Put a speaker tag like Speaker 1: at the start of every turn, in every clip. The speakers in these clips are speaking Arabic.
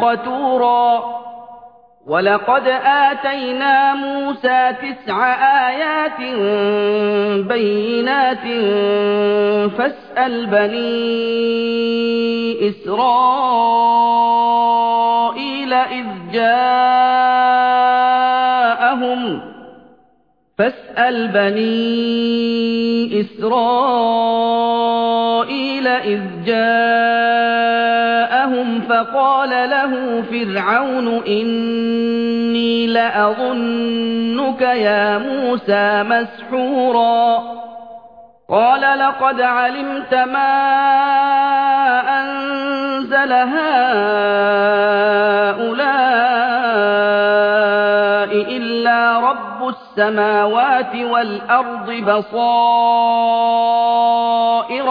Speaker 1: قتورا. ولقد آتينا موسى تسع آيات بينات فاسأل بني إسرائيل إذ جاءهم. فاسأل بني إسرائيل إذ جاءهم. فقال له فرعون إني لأظنك يا موسى مسحورا. قال لقد علمت ما أنزل هؤلاء إلا رب السماوات والأرض بصائر.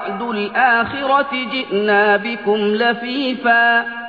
Speaker 1: وعد الآخرة جئنا بكم لفيفاً